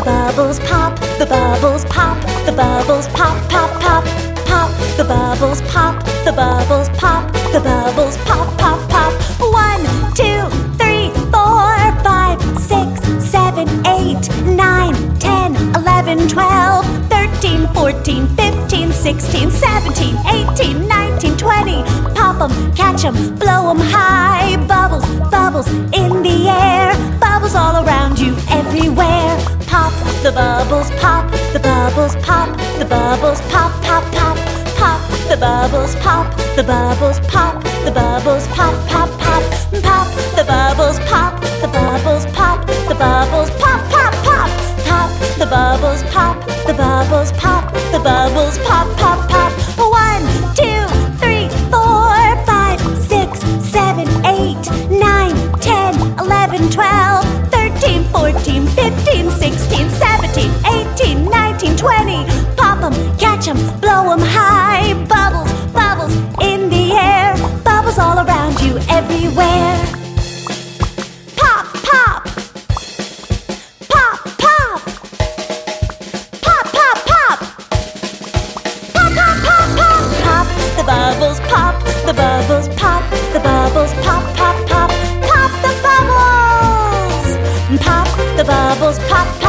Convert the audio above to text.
bubbles pop, the bubbles pop, the bubbles pop, pop, pop. Pop, the bubbles pop, the bubbles pop, the bubbles pop, pop, pop. One, two, three, four, five, six, seven, eight, nine, ten, eleven, twelve, thirteen, fourteen, fifteen, sixteen, seventeen, eighteen, nineteen, twenty. Pop 'em, catch 'em, blow 'em high. Pop, the bubbles pop, the bubbles pop, the bubbles pop, pop, pop, pop. The bubbles pop, the bubbles pop, the bubbles pop, pop, pop, pop. The bubbles pop, the bubbles pop, the bubbles pop, pop, pop, pop. The bubbles pop, the bubbles pop, the bubbles pop, pop, pop. One, two, three, four, five, six, seven, eight, nine, ten, eleven, twelve, 14, 15, 16, 17, 18, 19, 20. Pop them, catch them, blow them high. Bubbles, bubbles in the air. Bubbles all around you everywhere. Pop, pop. Pop, pop. Pop, pop, pop. Pop, pop, pop, pop. Pop, the bubbles pop. The bubbles pop. The bubbles pop, pop, pop. Pop the bubbles. Pop the bubbles pop